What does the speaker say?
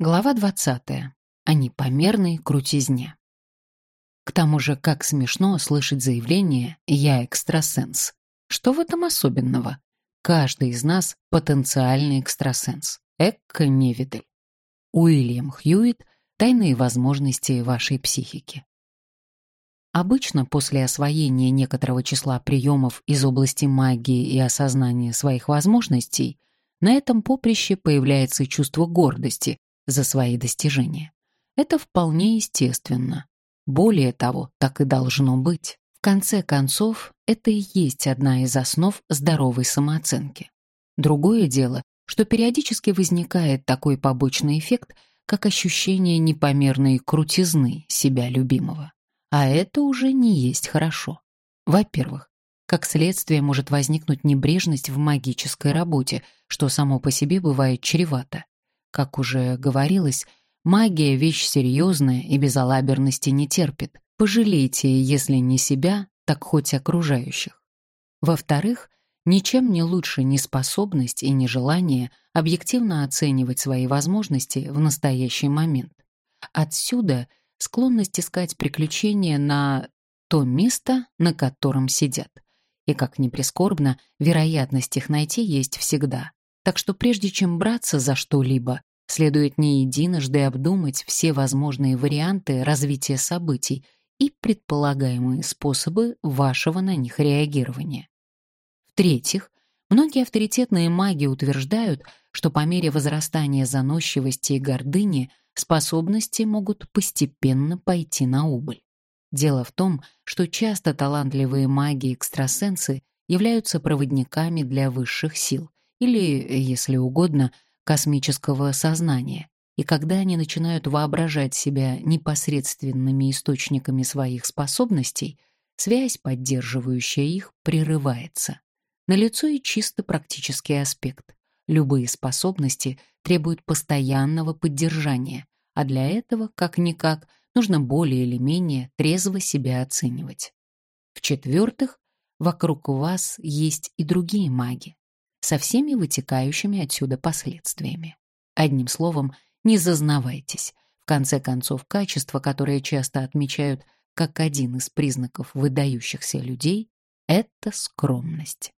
Глава 20. О непомерной крутизне. К тому же, как смешно слышать заявление «я экстрасенс». Что в этом особенного? Каждый из нас — потенциальный экстрасенс. Экко-невидаль. Уильям Хьюитт «Тайные возможности вашей психики». Обычно после освоения некоторого числа приемов из области магии и осознания своих возможностей на этом поприще появляется чувство гордости за свои достижения. Это вполне естественно. Более того, так и должно быть. В конце концов, это и есть одна из основ здоровой самооценки. Другое дело, что периодически возникает такой побочный эффект, как ощущение непомерной крутизны себя любимого. А это уже не есть хорошо. Во-первых, как следствие может возникнуть небрежность в магической работе, что само по себе бывает чревато. Как уже говорилось, магия — вещь серьезная и безалаберности не терпит. Пожалейте, если не себя, так хоть окружающих. Во-вторых, ничем не лучше неспособность и нежелание объективно оценивать свои возможности в настоящий момент. Отсюда склонность искать приключения на то место, на котором сидят. И, как ни прискорбно, вероятность их найти есть всегда. Так что прежде чем браться за что-либо, следует не единожды обдумать все возможные варианты развития событий и предполагаемые способы вашего на них реагирования. В-третьих, многие авторитетные маги утверждают, что по мере возрастания заносчивости и гордыни способности могут постепенно пойти на убыль. Дело в том, что часто талантливые маги-экстрасенсы являются проводниками для высших сил, или, если угодно, космического сознания, и когда они начинают воображать себя непосредственными источниками своих способностей, связь, поддерживающая их, прерывается. Налицо и чисто практический аспект. Любые способности требуют постоянного поддержания, а для этого, как-никак, нужно более или менее трезво себя оценивать. В-четвертых, вокруг вас есть и другие маги со всеми вытекающими отсюда последствиями. Одним словом, не зазнавайтесь. В конце концов, качество, которое часто отмечают как один из признаков выдающихся людей, это скромность.